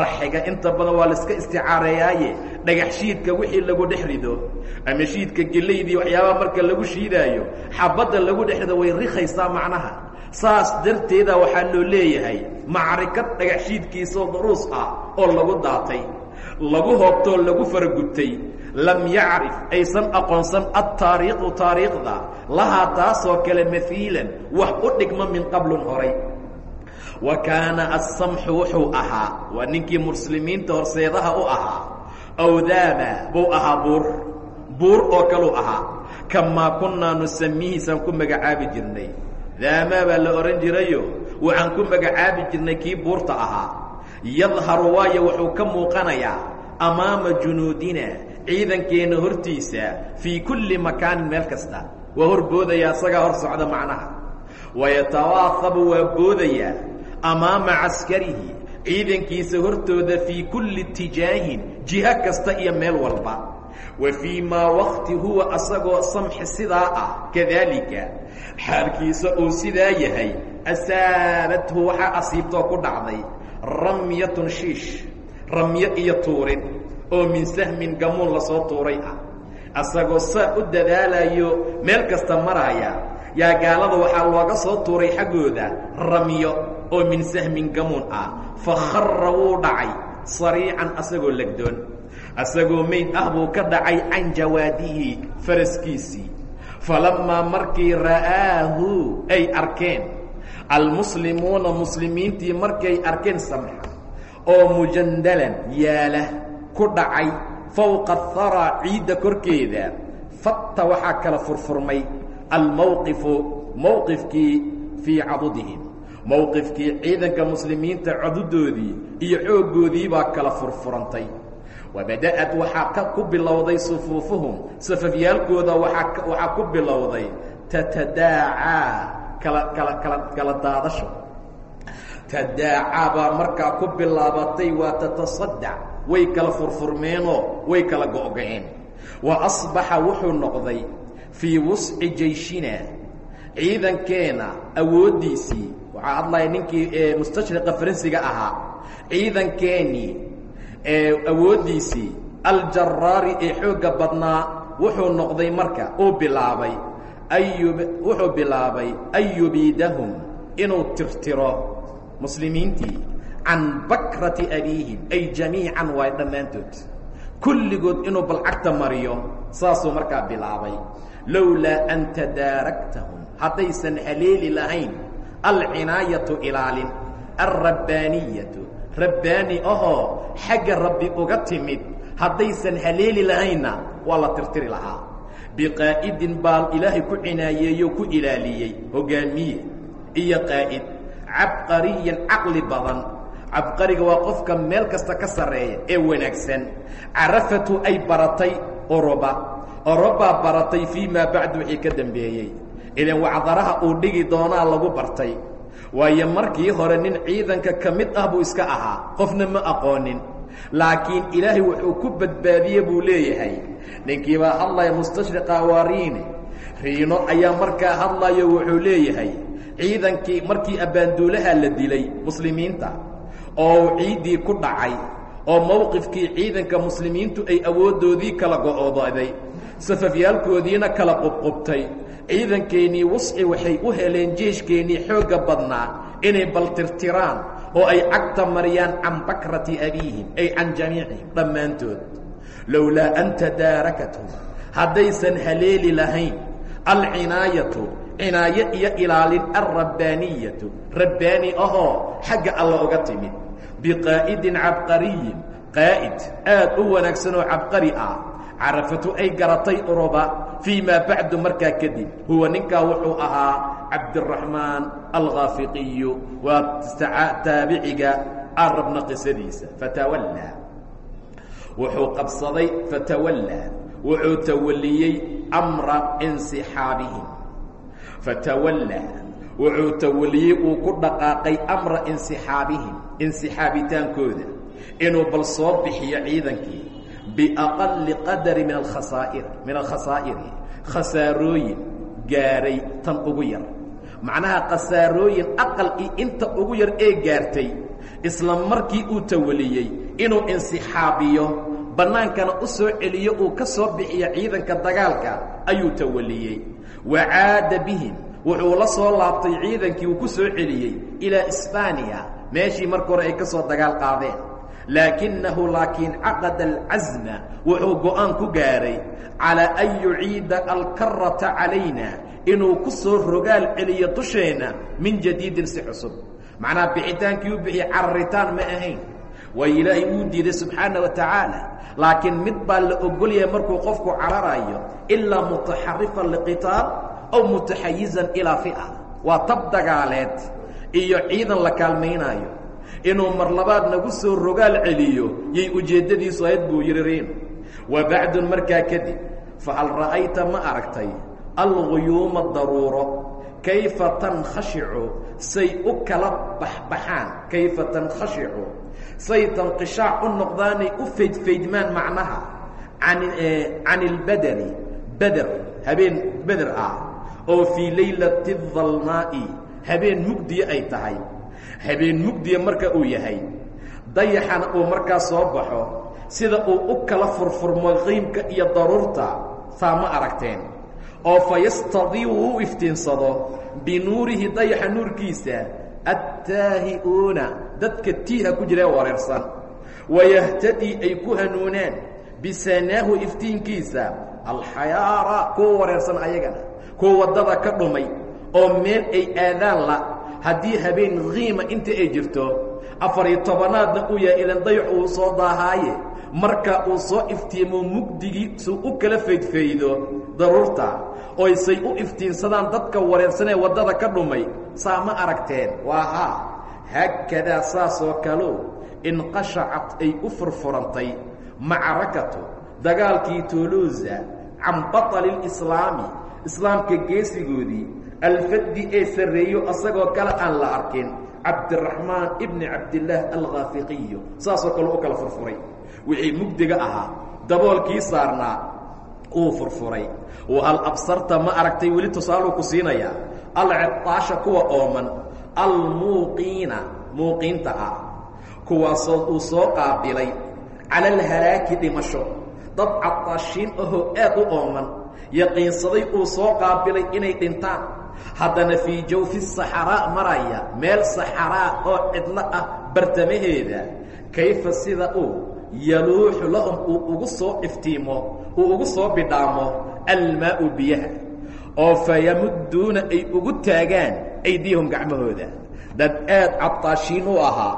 S1: Raxiga inta badan waa laiska isticaareeyaaye dhagax shiidka wixii lagu dhex rido ama shiidka gelaydii waxyaabaha marka lagu shiidaayo xabadda lagu dhex rido way rikaysaa macnaha. Saas darteeda waxaa loo leeyahay macrikad dhagax shiidkiisaoo daruus ah oo lagu daatay lagu hoobtoo lagu faragubtay lam yacrif aysan aqoonsan adtaariikhu taariikhda lahaa taasoo kale mahiilan wax u dhigma min qablun horay wa kaana assamxu wuxuu ahaa waa ninkii muslimiinta horseedaha u ahaa awdaaba buu ahaa buur. Buur oo kaluu ahaa. Kamaa kunnaa nusamihiisaan ku magacaabi jirnay. Daamaa baa la odhan jirayo waxaan ku magacaabi jirnay kii buurta ahaa. Yadharu waayo wuxuu ka muuqanayaa amaama junuudina ciidankeenna hortiisa fii kulli makaanin meel kasta. Waa hor boodayaa isagaa hor socda macnaha. Wayatawaaqabu waa boodayaa amaama caskarihi ciidankiisa hortooda fii kulli itijaahin jiho kasta iyo meel walba wa fii maa wakti huwa asagoo samxi sidaa ah kadaalika xaalkiisa uu sidaa yahay asaabathu waxaa asiibtoo ku dhacday ramyatun shiish ramyo iyo tuurid oo min sahmin gamuun la soo tuuray ah asagoo saa u dadaalayo meel kasta maraaya yaa gaalada waxaa looga soo tuuray xaggooda ramyo oo min sahmin gamuun ah. Fa khara wuu dhacay sariican asagoo legdoon. Asagoo mayd ah buu ka dhacay can jawaadihi faraskiisii. Falammaa markii ra'aahu ay arkeen almuslimuuna muslimiintii markay arkeen samxa oo mujandalan yaalla ku dhacay fowqa haraa ciidda korkeeda. Fatta waxaa kala furfurmay almowqifu mowqifkii fii cadudihim mowqifkii ciidanka muslimiinta cadudoodii iyo xooggoodii baa kala furfurantay wabada'ad waxaa ku bilowday sufuufuhum safafyaalkooda waxaa ku bilowday tatadaacaa kala kala daadasho tadaacaa baa markaa ku bilaabatay waa tatasadac way kala furfurmeenoo way kala go'go'een wa asbaxa wuxuu noqday fii wusci jayshina ciidankeena awooddiisii waxaa hadlaya ninkii mustashriqa faransiga ahaa ciidankeenii awooddiisii aljaraari ee xoogga badnaa wuxuu noqday marka uu bilaabay ayub wuxuu bilaabay an inuu tirtiro muslimiintii can bakrati abiihim ay jamiican waay dhammaantood. Kulligood inuu balcagta mariyo saasuu markaa bilaabay lowlaa an tadaaraktahum haddaysan haleeli lahayn alcinaayatu ilaalin alrabbaaniyatu rabbaani ahoo xagga rabbi uga timid haddaysan haleeli lahaynna waa la tirtiri lahaa biqaa'idin baa ilaahay ku cinaayeeyo ku ilaaliyey hoggaamiye iyo qaa'id cabqariyan caqli badan cabqariga waa qofka meel kasta ka sarreeya ee wanaagsan carafatu ay baratay oroba orobaa baratay fii maa bacdu wixii ka dambeeyey. Idan wacdaraha uu dhigi doonaa lagu bartay. Waayo markii hore nin ciidanka ka mid ah buu iska ahaa qofna ma aqoonin. Laakiin ilaahay wuxuu ku badbaadiye buu leeyahay. Ninkiibaa hadlaya mustashriqa waa riine. Riino ayaa markaa hadlayo wuxuu leeyahay ciidankii markii abbaanduulaha la dilay muslimiinta oo ciiddii ku dhacay oo mowqifkii ciidanka muslimiintu ay awooddoodii kala go'odooday safafyaalkoodiina kala qubqubtay. Ciidankeennii wusci waxay u heleen jeeshkeennii xoogga badnaa inay baltirtiraan oo ay cagta mariyaan can bakrati abiihim ay can jamiicihim dhammaantood. Lowlaa an tadaarakathum haddaysan haleeli lahayn. Alcinaayatu cinaayo iyo ilaalin alrabbaaniyatu rabbaani ahoo xagga alla uga timid. Biqaa'idin cabqariyin qaa'id aad u wanaagsan oo cabqari ah carafatu ay garatay uruba fii maa bacdu markaa kadib. Huwa ninkaa wuxuu ahaa cabdiraxmaan alkhaafiqiyu waa taabiciga aan rabna qisadiisa. Fatawallaa. Wuxuu qabsaday fatawallaa. Wuxuu tawaliyey amra insixaabihim. Fatawallaa. Wuxuu tawaliyey uu ku dhaqaaqay amra insixaabihim insixaabitaankooda. Inuu bal soo bixiyo ciidankii biaqali qadari min alkhasaa'ir min alkhasaa'iri khasaarooyin gaaray tan ugu yar macnaha khasaarooyin aqal i inta ugu yar ee gaartay isla markii uu tawaliyey inuu insixaabiyo bannaankana u soo celiyo uu ka soo bixiyo ciidanka dagaalka ayuu tawaliyey wa caada bihim wuxuu la soo laabtay ciidankii uu ku soo celiyey ilaa isbaaniya meeshii marka hore ay ka soo dagaal qaadeen laakinahu laakiin caqada alcasma wuxuu go'aan ku gaaray calaa an yuciida alkarata calayna inuu ku soo rogaal celiyo dusheenna min jadiidin si cusub. Macnaha bixitaankii u bixiyey cararitaan ma ahayn. Waayo ilaahay wuu diiday subxaana wa tacaala. Laakiin mid baa la ogolyahay markuu qofku cararayo ilaa mutaxarifan liqitaal aw mutaxayizan ilaa fi'a waa tab dagaaleed iyo ciidan la kaalmaynaayo inuu mar labaad nagu soo rogaal celiyo yay ujeeddadiisu ahayd buu yidhi riim wa bacdun markaa kadib fahal ra'ayta ma aragtay? Alguyuuma daruuro kayfa tankhashicu? Say u kala baxbaxaan kayfa tankhashicu? Say tanqishaac u noqdaanay u faydfaydmaan macnaha? An can ilbaderi beder habeen beder ah oo fii laylati dalmaa'i habeen mugdiya ay tahay habeen mugdiya marka uu yahay dayaxana uu markaa soo baxo sida uu u kala furfurmo qiimka iyo daruurta saa ma aragteen. Oo fa yastadiiu u iftiinsado binuurihi dayaxa nuurkiisa attaahi'uuna dadka tiiha ku jira ee wareersan wayahtadii ay ku hanuunaan bisanaahu iftiinkiisa alxayaara kuwa wareersan ayagana kuwa waddada ka dhumay oo meel ay aadaan la haddii habeen kiima inta ay jirto afar-iyo tobanaadna uu yahay idan dayax uu soo daahaaye. Marka uu soo iftiimo mugdigii suu u kala faydfaydo daruurta oy say u iftiinsadaan dadka wareersanee waddada ka dhumay saa ma aragteen? Waa haa haakadaa saasoo kaleu inqashacat ay u furfurantay. Macrakatu dagaalkii tuluusa can baطali اlislaami islaamka geesigoodii alfaddi ee sarreeyo asagoo kale aan la arkin cabdiraxmaan ibni cabdillaah alkhaafiqiyu saasoo kale u kala furfuray. Wixii mugdiga ahaa daboolkii saarnaa uu furfuray. Hal absarta ma aragtay weli tusaaluu ku siinayaa alciqaasha kuwa ooman almuuqiina muuqiinta ah kuwaasoo uu soo qaabilay cala alhalaaki dhimasho dad cadaashiin ahoo aad u ooman yaqiinsaday uu soo qaabilay inay dhintaan. Haddana fii jawfi saxaraa maraya meel saxaraa oo cidlo ah bartamaheeda kayfa sida uu yaluuxu lahum uu ugu soo iftiimo uu ugu soo bidhaamo almaa'u biyaha oo fayamudduuna ay ugu taagaan aydiyahum gacmahooda dad aad cadaashiin u ahaa.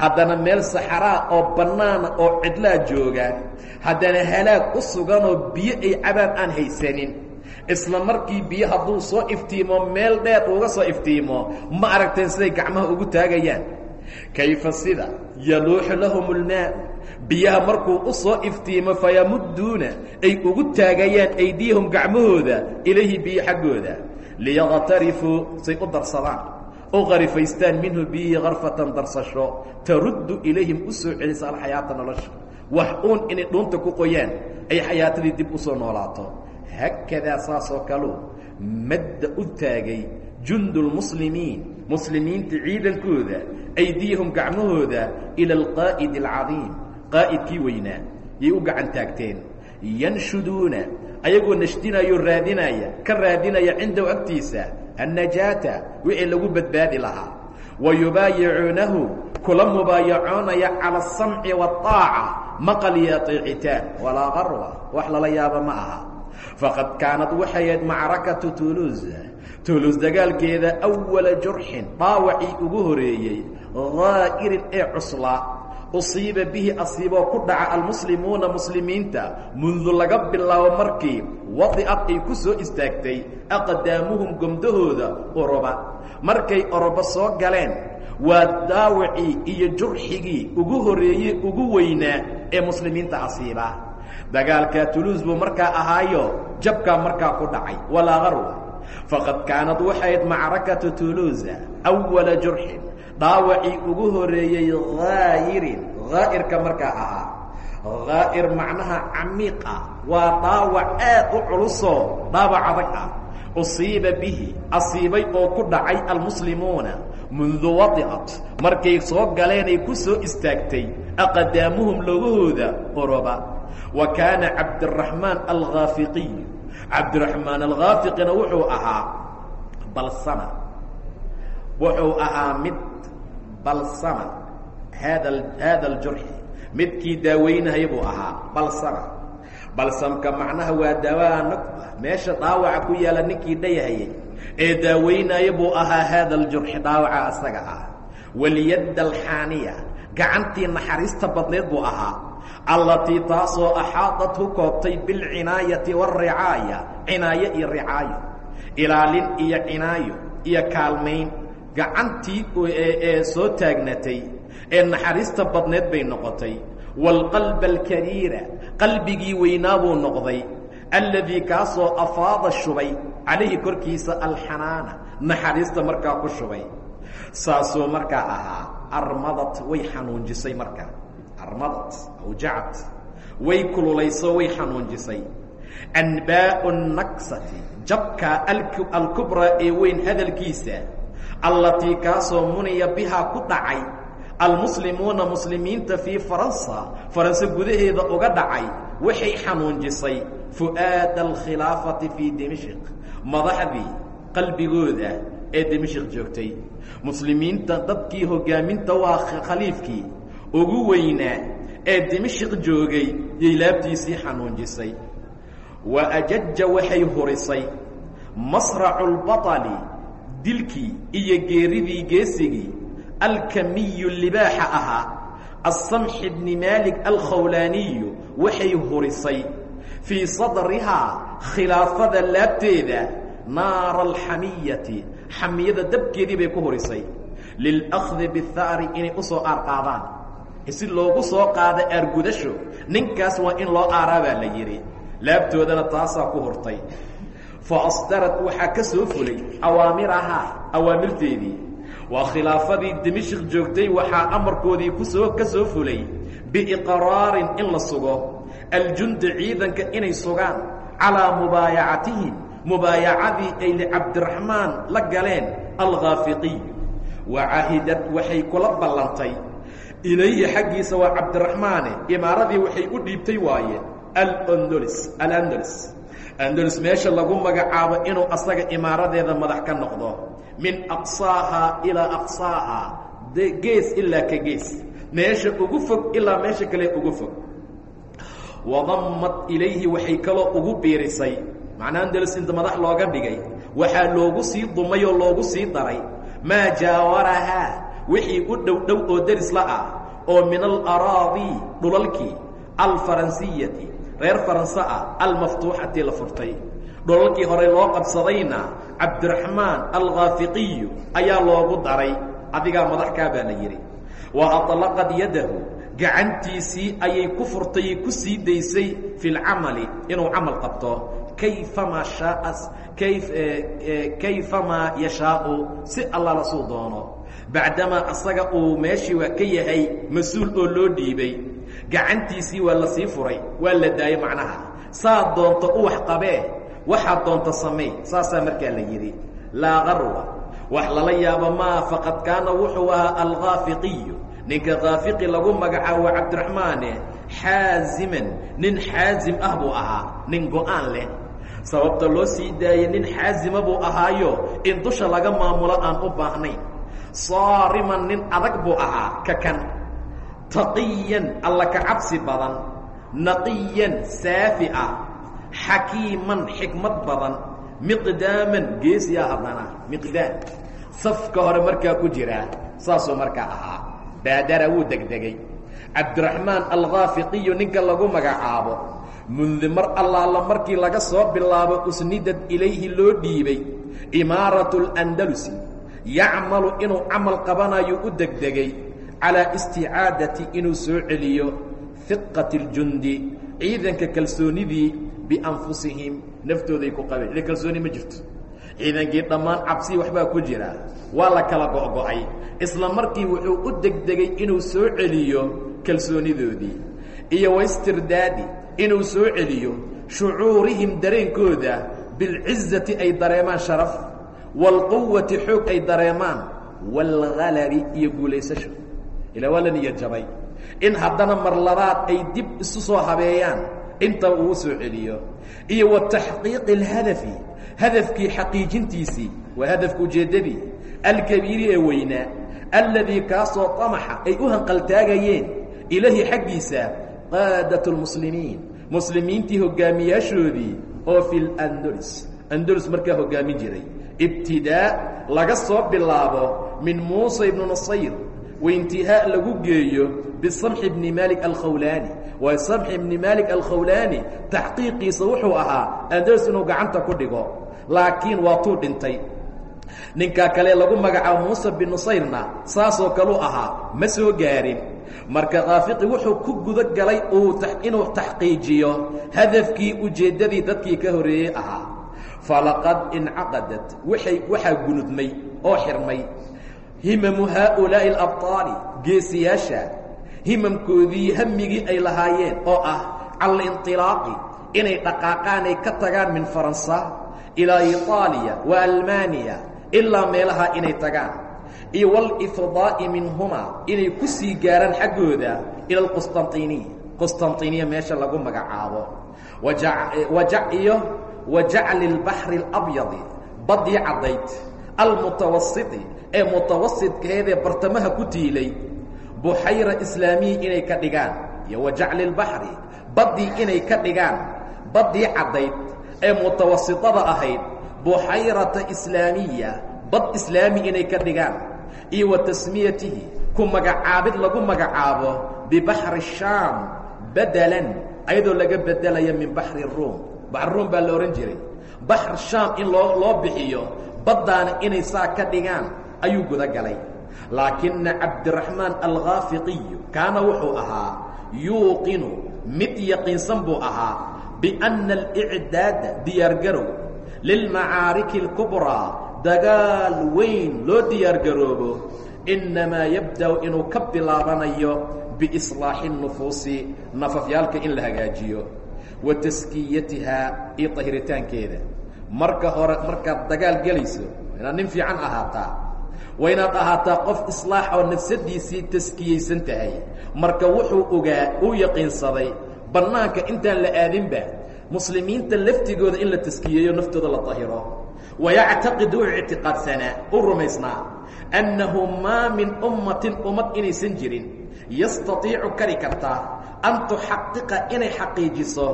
S1: Haddana meel saxaraa oo bannaana oo cidlaa jooga. Haddana halaag u suganoo biyo ay cabaan aan haysanin. Isla markii biyo hadduu soo iftiimo meel dheer uga soo iftiimo ma aragteen siday gacmaha ugu taagayaan? Kayfa sida? Yaluuxu lahum ulmaa'u biyaha markuu u soo iftiimo fayamudduuna ay ugu taagayaan aydiyahum gacmahooda ilayhi biyo xaggooda. Liyaqtarifuu say u darsadaan u qarifaystaan minhu biyihi karfatan darsasho taruddu ilayhim u soo celisa alxayaata nolosha. Wax uun inay dhuunta ku qoyaan ay xayaatadii dib u soo noolaato. Haakadaa saasoo kaleu madda u taagay jundu lmuslimiin muslimiinta ciidankooda aydiyahum gacmahooda ila alqaa'idi alcadiim. Qaa'idkii weynaa yay u gacan taagteen. Yanshuduuna ayagoo nashdinayo raadinaya ka raadinaya cindahu agtiisa annajaata wixii lagu badbaadi lahaa wa yubaayicuunahu kula mubaayacoonaya cala asamci waaaca maqal iyo ateecitaan walaa qarwa wax lala yaaba ma aha faqad kaanad waxay ahayd macrakatu tuluus tuluus dagaalkeeda awala jurxin dhaawacii ugu horeeyey haa'irin ee cuslaa usiiba bihi asiiboo ku dhaca almuslimuuna muslimiinta mundu laga bilaabo markii wadi'ad ay ku soo istaagtay aqdaamuhum gomdahooda oroba. Markay oroba soo galeen waa daawacii iyo jurxigii ugu horeeyey ugu weynaa ee muslimiinta asiiba. Dagaalka tuluus buu markaa ahaayo jabkaa markaa ku dhacay walaa qarwa faqad kaanad waxayd macrakatu tuluusa awala jurxin dhaawacii ugu horeeyey haayirin haa'irka markaa ahaa haa'ir macnaha camiiq ah waa dhaawac aad u culusoo dhaawac adag ah. Usiiba bihi asiibay oo ku dhacay almuslimuuna mundu wadi'at. Markay soo galeenay ku soo istaagtay aqdaamuhum logahooda oroba wa kaana cabdiraxmaan alkhaafiqiy cabdiraxmaan alkhaafiqina wuxuu ahaa balsama wuxuu ahaa mid balsama. Haada haada aljurxi midkii daaweynahaya buu ahaa balsama. Balsamka macnaha waa daawaa nugba meesha dhaawaca ku yaalla ninkii dhayahayay. Ee daaweynaya buu ahaa haada aljurxi dhaawaca asaga ah. Walyadda alxaaniya gacantii naxariista badneed buu ahaa. Allatii taasoo axaadat ku koobtay bilcinaayati waalricaaya cinaayo iyo ricaayo. Ilaalin iyo cinaayo iyo kaalmayn gacantii ee soo taagnatay ee naxariista badneed bay noqotay. Waalqalba alkariira qalbigii weynaa buu noqday. Alladii kaasoo afaada shubay calayhi korkiisa alxanaana naxariista markaa ku shubay. Saasuu markaa ahaa armadad way xanuunjisay markaa. Armadad awjacad way kululayso way xanuunjisay. Anbaa'u naksati jabka alkubraa ee weyn hadalkiisa allatii kaasoo muniya bihaa ku dhacay almuslimuuna muslimiinta fii faransa faranse gudaheeda uga dhacay waxay xanuunjisay fu'aada alkhilaafati fii dimashq madaxdii qalbigooda ee dimashq joogtay. Muslimiinta dadkii hogaaminta waa khaliifkii ugu weynaa ee dimashq joogay yay laabtiisii xanuunjisay. Wa ajaja waxay hurisay masracu lbaطali dilkii iyo geeridii geesigii alkamiyu libaaxa ahaa asamxi bni maalik alkhawlaaniyu waxay hurisay fii sadrihaa khilaafada laabteeda naara alxamiyati xamiyada dabkeedii bay ku hurisay. Lilأkhdi bihaari inay u soo aar qaadaan si loogu soo qaado aargudasho ninkaas waa in loo aaraa baa la yidhi. Laabtoodana taasaa ku hurtay fa asdarad waxaa ka soo fulay awaamirahaa awaamirteedii waa khilaafadii dimashq joogtay waxaa amarkoodii ku soo ka soo fulay biiqraarin in la sugo aljunda ciidanka inay sugaan calaa mubaayacatihim mubaayacadii ay licabdiraxmaan la galeen alkhaafiqiy wa cahidad waxay kula ballantay ilayhi xaggiisa waa cabdiraxmaane imaaradii waxay u dhiibtay waaye alandols alandols andalus meesha lagu magacaabo inuu asaga imaaradeeda madax ka noqdo. Min aqsaaha ilaa aqsaaha. Gees ilaa ka gees. Meesha ugu fog ilaa meesha kale ugu fog. Wadamad ilayhi waxay kaloo ugu biirisay. Macnaa andalus inta madax looga dhigay. Waxaa loogu sii dumay oo loogu sii daray. Maa jaawarahaa wixii u dhow dhow oo deris la ah. Oo min alaraadi dhulalkii. Alfaransiyati reer faranse ah almaftuuxati la furtay. Dhulalkii hore loo qabsadayna cabdiraxmaan alkhaafiqiyu ayaa loogu daray. Adigaa madaxkaa baa la yidhi. Wa aطlaqad yadahu gacantiisii ayay ku furtay ku sii daysay fi lcamali inuu camal qabto. Kayfamaa kay kayfamaa yashaau si allala suu doono. Bacdamaa asaga uu meeshii waa ka yahay mas'uul oo loo dhiibay gacantiisii waa la sii furay waa la daayey macnaha. Saa doonto u wax qabee waxaad doonto samay saasaa markaa la yidhi laa qarwa. Wax lala yaabo maa faqad kaana wuxuu ahaa alkhaafiqiyu ninka khaafiqi lagu magacaabo cabdiraxmaane xaaziman. Nin xaazim ah buu ahaa nin go'aan leh. Sababta loo sii daayey nin xaazima buu ahaayo in dusha laga maamulo aan u baahnayn. Saariman nin adag buu ahaa ka kan taqiyan alla ka cabsi badan naqiyan saafi ah xakiiman xikmad badan miqdaaman geesiya haddana miqdaam. Safka hore markaa ku jiraa saasuu markaa ahaa baadara wuu degdegay. Cabdiraxmaan alkhaafiqiyu ninka lagu magacaabo mundi mar allaala markii laga soo bilaabo usnidad ilayhi loo dhiibay imaaratu اlandalusi yacmalu inuu camal qabanayo u degdegay calaa isticaadati inuu soo celiyo hiqati اljundi ciidanka kalsoonidii bianfusihim naftooday ku qabeen. Ila kalsooni ma jirto. Ciidankii dhammaan cabsi waxbaa ku jira. Waa la kala go'go'ay. Isla markii wuxuu u degdegay inuu soo celiyo kalsoonidoodii. Iyo waistirdaadi inuu soo celiyo shucuurihim dareenkooda bilcizati ay dareemaan sharaf waalquwati xoog ay dareemaan waalgalabi iyo guulaysasho ila waa la jabay in haddana mar labaad ay dib isu soo habeeyaan intaba uu soo celiyo. Iyo wa taxqiiqi alhadafi hadafkii xaqiijintiisii waa hadafka ujeeddadii alkabiiri ee weynaa alladii kaasoo tamaxa ay u hanqaltaagayeen ilahi xaggiisa qaadat lmuslimiin muslimiintii hogaamiyaashoodii oo fi landalus andalus markaa hoggaamin jiray. Ibtidaa laga soo bilaabo min muusa ibnu nasayr waintihaa lagu geeyo bisamxi bni maalik alkhawlaani waa samxi bni maalik alkhawlaani taxqiiqiisa wuxuu ahaa andalus inuu gacanta ku dhigo laakiin waa tuu dhintay ninkaa kale lagu magacaabo muuse bin nusayrna saasoo kaluu ahaa ma soo gaarin marka khaafiqi wuxuu ku guda galay uu inuu taxqiijiyo hadafkii ujeeddadii dadkii ka horreeyey ahaa falaqad incaqadat waay waxaa gunudmay oo xirmay himamu haaulaa'i alabطaali geesiyaasha himamkoodii hamigii ay lahaayeen oo ah cala linطilaaqi inay dhaqaaqaan ay ka tagaan min faransa ilaa iطaaliya wa almaaniya ilaa meelaha inay tagaan iyo wاlifdaa'i minhumaa inay ku sii gaaraan xaggooda ila اlqusطanطiniya qusطanطiniya meesha lagu magacaabo iyo wa jacli اlbaxri اlabyadi badii caddayd almutawasiti ee mutawasidkeedee bartamaha ku tiilay buxayra islaamiyi inay ka dhigaan iyo wa jacli اlbaxri inay ka dhigaan baddii caddayd ee mutawasitada ahayd buxayrata islaamiya bad islaami inay ka dhigaan iyo wa tasmiyatihi ku magacaabid lagu magacaabo bibaxri shaam bedelan ayadoo laga bedelaya min baxri ruum. Baxr ruum baa la odhan jiray baxr shaam in loo loo bixiyo baddaana inay saa ka dhigaan ayuu guda galay laakina cabdiraxmaan alkhaafiqiyu kaana wuxuu ahaa yuuqinu mid yaqiinsan buu ahaa bianna alicdaada diyaargarow lilmacaariki اlkubraa dagaal weyn loo diyaargaroobo. Innamaa yabda'u inuu ka bilaabanayo biislaaxi nufuusi nafafyaalka in la hagaajiyo wa taskiyatihaa iyo tahiritaankeeda. Marka hore markaad dagaal gelayso inaad nin fiican ahaataa waa inaad ahaataa qof islaax oo nafsadiisii taskiyaysan tahay. Marka wuxuu ogaa uu yaqiinsaday bannaanka intaan la aadinba muslimiinta laftigooda in la taskiyeeyo naftooda la tahiro. Wayactaqidu u ictiqaadsanaa u rumaysnaa annahu maa min ummatin ummad inaysan jirin yastatiicu kari kartaa an tuxaqiqa inay xaqiijiso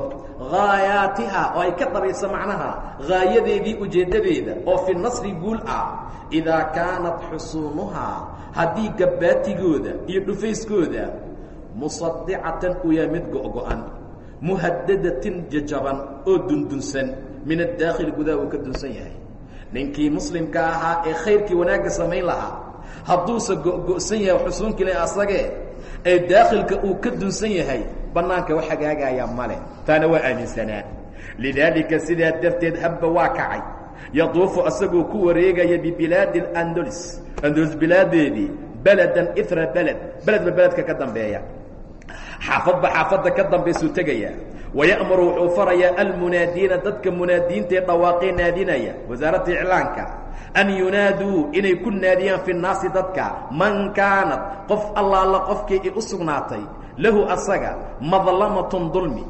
S1: haayaatiha oo ay ka dhabayso macnaha haayadeedii ujeeddadeeda oo fi nasri guul ah idaa kaanat xusuunuhaa haddii gabbaatigooda iyo dhufayskooda musadicatan uu mid go'go'an muhadadatin jajaban oo dundunsan min addaakhili gudaha uu ka dunsan yahay. Ninkii muslimka ahaa ee khayrkii wanaagga samayn lahaa hadduuse go'go'san yahay xusuunkile asagee ee daakhilka uu ka dunsan yahay bannaanka wax hagaagayaa male. Taana waa aaminsanaa lidaalika sidaa darteed habba waa kacay. Yaduufu asagoo ku wareegaya bibilaadi اlandulus andulus bilaadeedii beladan ira beled beledba beledka ka dambeeya. Xaafadba xaafadda ka dambaysuu tegaya. Waya'muru wuxuu farayaa almunaadiina dadka munaadiintaee dhawaaqee naadinaya. Wasaaradda iclaanka an yunaaduu inay ku naadiyaan fi nnaasi dadka man kaanat qof allaala qofkii i u sugnaatay lahu asaga madlamatun dulmi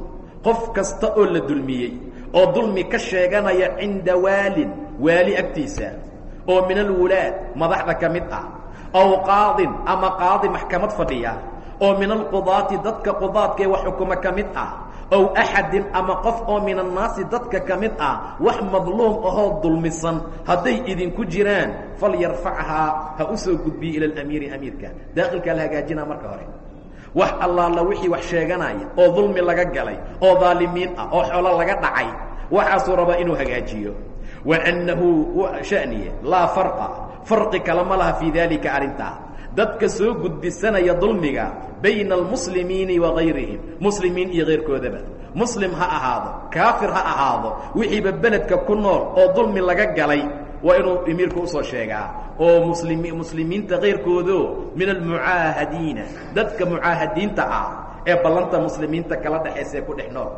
S1: qof kasta oo la dulmiyey oo dulmi ka sheeganaya cinda waalin waali agtiisa oo min alwulaad madaxda ka mid ah aw qaadin ama qaadi maxkamad fadhiya oo min alqudaati dadka qudaadkaee wax xukumo ka mid ah ow axadin ama qof oo min annaasi dadka ka mid ah wax madluum ahoo dulmisan hadday idinku jiraan falyarfachaa ha u soo gudbiye ila alamiiri amiirka. Daaqilkaa la hagaajinaa marka hore. Wax allaala wixii wax sheeganaya oo dulmi laga galay oo daalimiin ah oo xoolo laga dhacay waxaasuu rabaa inuu hagaajiyo. Wa annahu shaniye laa farqa. Farqi kale ma laha fii daalika arrintaa dadka soo gudbisanaya dulmiga bayna almuslimiini wa gayrihim. Muslimiin iyo kayrkoodaba muslim ha ahaado kaafir ha ahaado wixiiba beledka ku nool oo dulmi laga galay waa inuu emiirka u soo sheegaa. Oo muslimi muslimiinta kayrkoodo min almucaahadiina dadka mucaahadiinta ah ee ballanta muslimiinta kala dhexaysa ee ku dhex nool.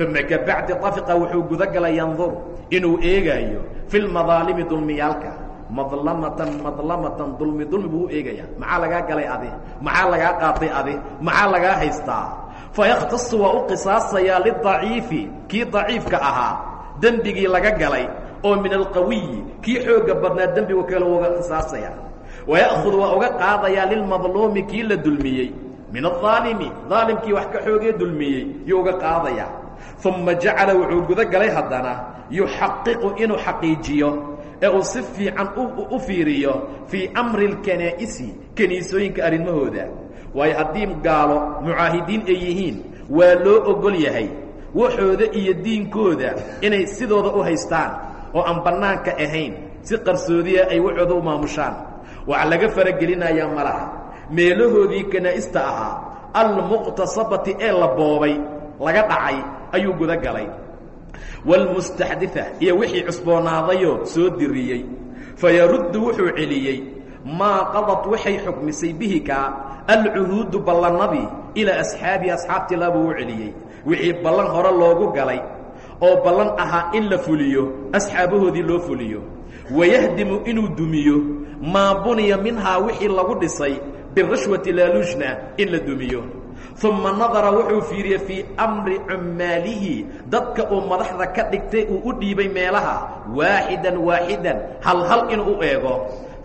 S1: Uma kabacdi tafiqa wuxuu gudagalay yandur inuu eegaayo fi lmadaalimi dulmiyaalka madlamatan madlamatan dulmi dulmi buu u eegayaa maxaa lagaa galay adi? Maxaa lagaa qaatay adi? Maxaa lagaa haystaa? Fayakhtasu waa u qisaasayaa lidaciifi kii daciifka ahaa dembigii laga galay oo min alqawiyi kii xooga badnaa dembigu kale uga qisaasaya waya'hudu waa uga qaadayaa lilmadluumi kii la dulmiyey. Min aaalimi aalimkii wax ka xoogee dulmiyey yuu uga qaadayaa. Uma jacala wuxuu guda galay haddana yuxaqiqu inuu xaqiijiyo ee uu si fiican u fiiriyo fii amri اlkanaa'isi kaniisooyinka arrimahooda. Waayo haddii gaalo mucaahidiin ay yihiin waa loo ogol yahay waxooda iyo diinkooda inay sidooda u haystaan oo aan bannaanka ahayn si qarsoodiya ay waxooda u maamushaan. Waxa laga faragelinayaa malaha meelahoodii kanaa'ista ahaa almuqtasabati ee la boobay laga dhacay ayuu guda galay wاlmustaxdiثa iyo wixii cusboonaadayoo soo diriyey fayaruddu wuxuu celiyey maa qadad waxay xukmisay bihi kaa alcuhuudu ballannadii ilaa asxaabihi asxaabtii labuu u celiyey wixii ballan hore loogu galay oo ballan ahaa in la fuliyo asxaabahoodii loo fuliyo wayahdimu inuu dumiyo maa buniya minhaa wixii lagu dhisay birashwati laaluushna in la dumiyo uma nadara wuxuu fiiriyey fii amri cummaalihi dadka uu madaxda ka dhigtay uu u dhiibay meelaha. Waaxidan waaxidan. Hal hal inuu u eego.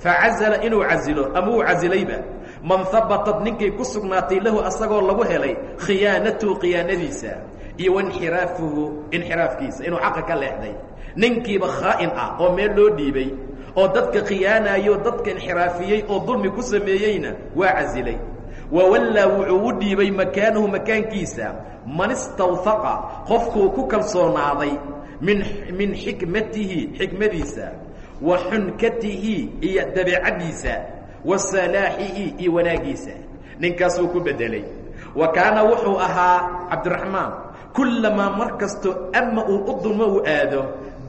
S1: Facazala inuu casilo ama uu casilayba man habatad ninkay ku sugnaatay lahu asagoo lagu helay khiyaanatuhu khiyaanadiisa. Iyo wainxiraafuhu inxiraafkiisa inuu xaqa ka leexday. Ninkiiba khaa'in ah oo meel loo dhiibay oo dadka khiyaanayo dadka inxiraafiyey oo dulmi ku sameeyeyna waa casilay wawallaa wuxuu u dhiibay makaanahu makaankiisa man istawhaqa qofkuu ku kalsoonaaday min min xikmatihi xikmadiisa wa xunkatihi iyo dabeecaddiisa wa salaaxihi iyo wanaaggiisa ninkaasuu ku beddelay. Wa kaana wuxuu ahaa cabdiraxmaan kullamaa mar kasto ama uu u dulmo uu aado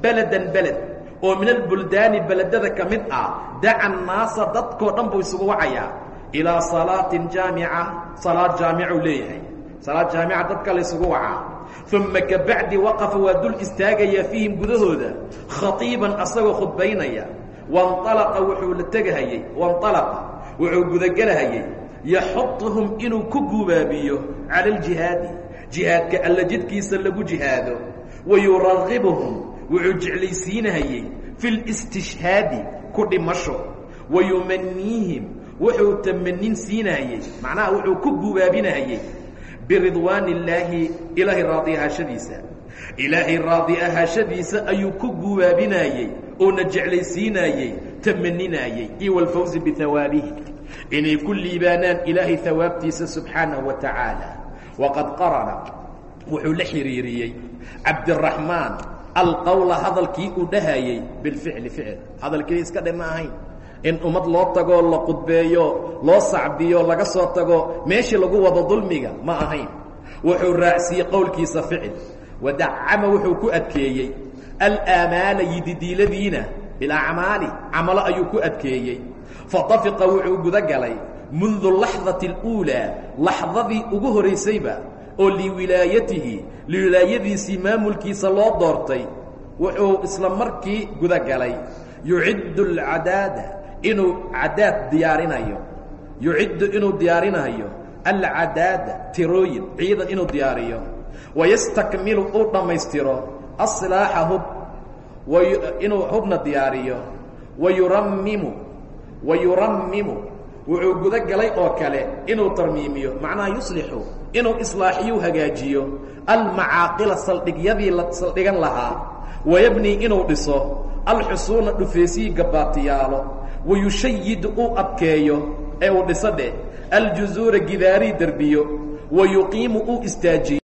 S1: beladan beled oo min albuldaani beledada ka mid ah daca annaasa dadkoo dhan buu isugu wacayaa ilaa salaatin jaamica salaad jaamicuu leeyahay. Salaad jaamica dadka la ysugu wacaa uma kabacdi waqafa waa dul istaagayaa fiihim gudahooda khaiiban asagoo khudbaynaya. Wainalaqa wuxuu la tegahayey wainalaqa wuxuu gudagelahayey yaxuduhum inuu ku gubaabiyo cala aljihaadi jihaadka alla jidkiisa lagu jihaado. Wa yuragibuhum wuxuu jeclaysiinahayey fi listishhaadi ku dhimasho. Wa yumaniihim wuxuu tamanin siinayey macnaha wuxuu ku gubaabinahayey biridwaan illaahi ilaahay raadi ahaashadiisa ilaahay raadi ahaashadiisa ayuu ku gubaabinayey oona jeclaysiinayey tamaninaayey iyo walfawzi bihawaabihi inay ku liibaanaan ilaahay hawaabtiisa subxaanahu wa tacaala. Waqad qarana wuxuu la xiriiriyey cabdiraxmaan alqowla hadalkii uu dhahayey bilficli ficil. Hadalkii iska dhe ahayn in ummad loo tagoo la qudbeeyo loo sacbiyo laga soo tago meeshii lagu wado dulmiga ma ahayn. Wuxuu raacsiiyey qowlkiisa ficil. Wadacama wuxuu ku adkeeyey. Alaamaala yididiiladiina bilacmaali camalo ayuu ku adkeeyey. Fatafiqa wuxuu guda galay mundu laxdati اluulaa laxdadii ugu horaysayba oo liwilaayatihi liwilaayadiisii maamulkiisa loo doortay wuxuu isla markii guda galay yuciddu alcadaada inuu cadaad diyaarinayo yuciddu inuu diyaarinayo alcadaada tirooyin ciidan inuu diyaariyo wayastakmilu uu dhammaystiro asilaaxa hub inuu hubna diyaariyo wayuramimu wayuramimu wuxuu guda galay oo kale inuu tarmiimiyo macnaha yuslixu inuu islaaxiyu hagaajiyo almacaaqila saldhigyadii saldhigan lahaa wayabnii inuu dhiso alxusuuna dhufeesiyi gabaatiyaalo wayushayidu uu adkeeyo ee uu dhiso dheh aljuzuura gidaarii derbiyo wa yuqiimu uu istaajiyo